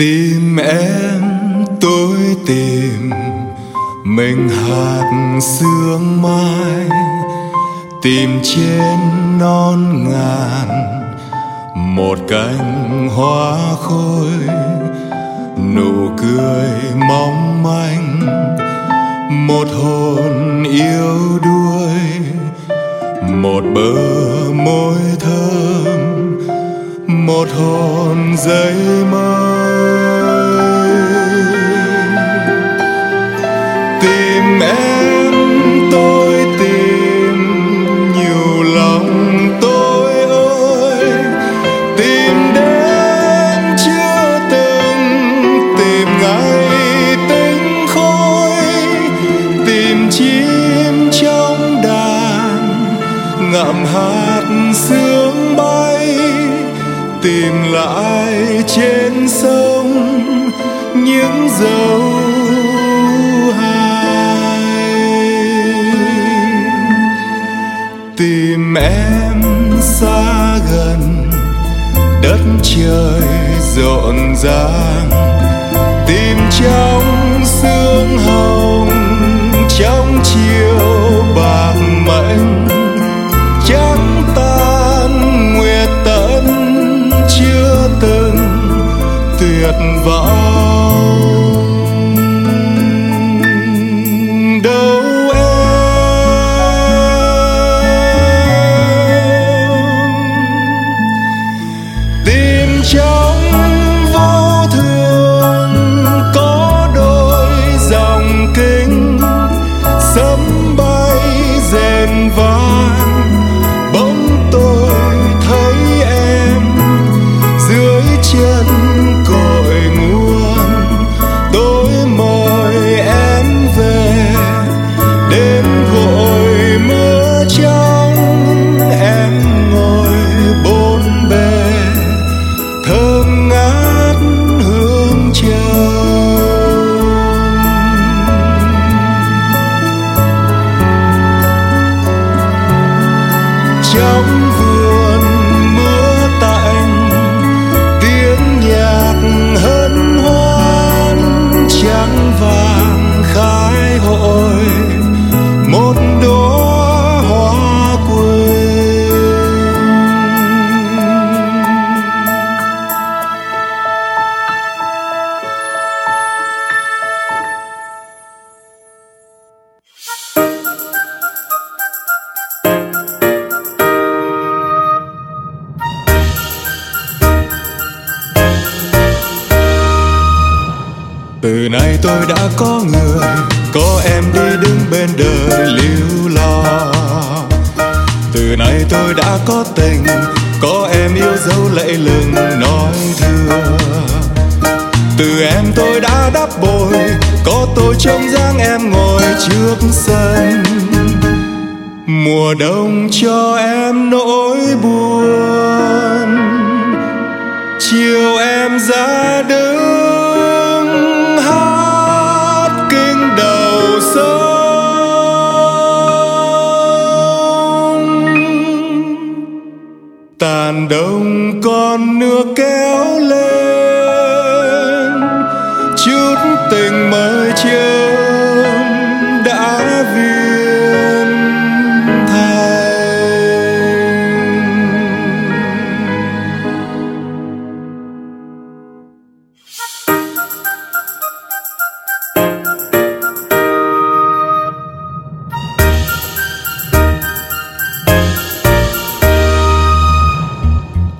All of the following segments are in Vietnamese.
tìm em, tôi tìm. Mình hạt sương mai. Tìm trên non ngàn. Một cánh hoa khôi. Nụ cười mong manh. Một hồn yêu đuôi. Một bờ môi thơm. Một hồn giấy mơ. Ngậm hạt sương bay, tìm lại trên sông những dấu hai tìm em xa gần, đất trời rộn ràng, tìm trong sương hồng, trong chiều bạc mệnh. Vọng trong vườn từ nay tôi đã có người, có em đi đứng bên đời liêu lo từ nay tôi đã có tình, có em yêu dấu lệ lừng nói thưa. Từ em tôi đã đắp bồi, có tôi trông dáng em ngồi trước sân. Mùa đông cho em nỗi buồn, chiều em ra đứng đỡ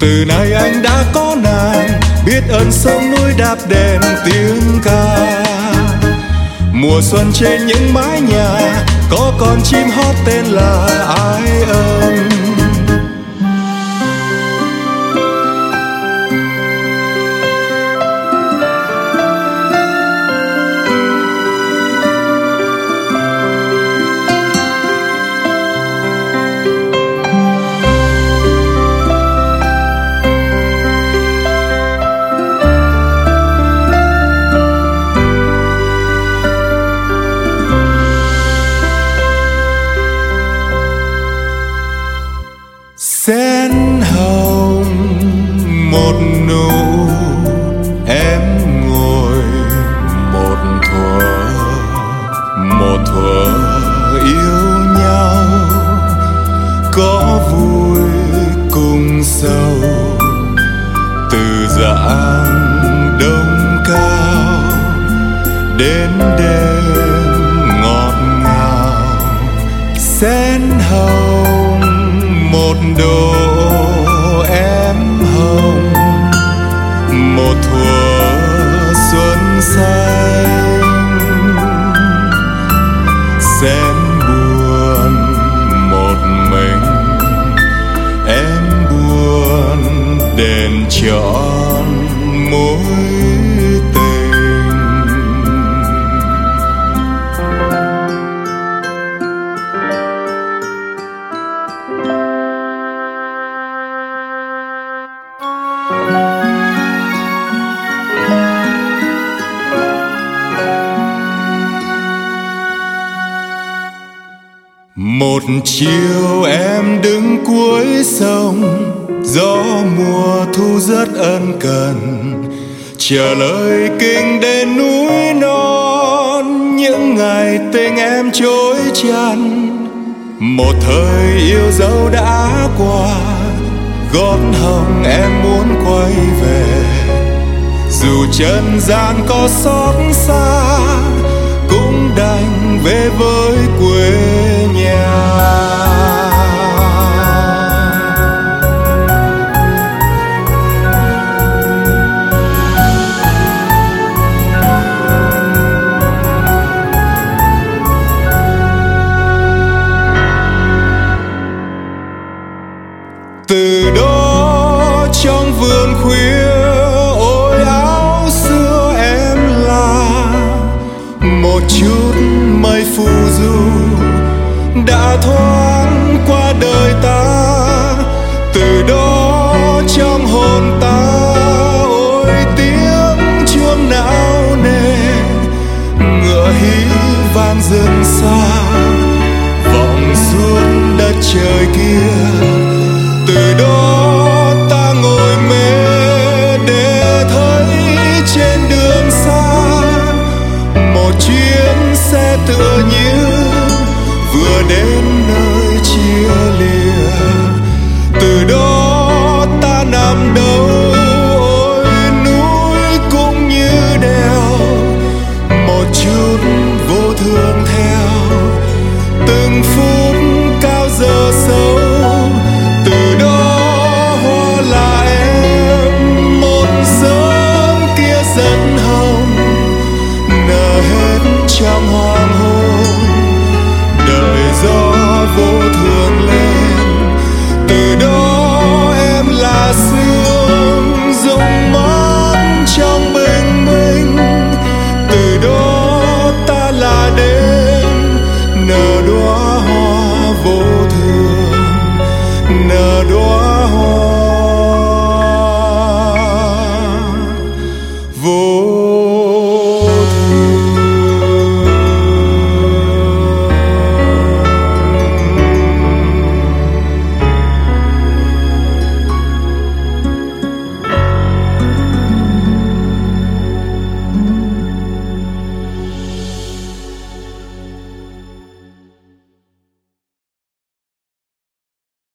từ nay anh đã có nàng, biết ơn sông núi đạp đèn tiếng ca. Mùa xuân trên những mái nhà, có con chim hót tên là ai một nụ, em ngồi một thuở một thuở yêu nhau, có vui cùng sâu từ dạng đông cao đến đêm ngọt ngào sen hồng một đôi. Xanh xem buồn một mình em buồn đèn trọn mối tình. Một chiều em đứng cuối sông, gió mùa thu rất ân cần. Chờ lời kinh đến núi non, những ngày tình em trôi chăn một thời yêu dấu đã qua, gót hồng em muốn quay về. Dù chân gian có xót xa trời kia. Do voice.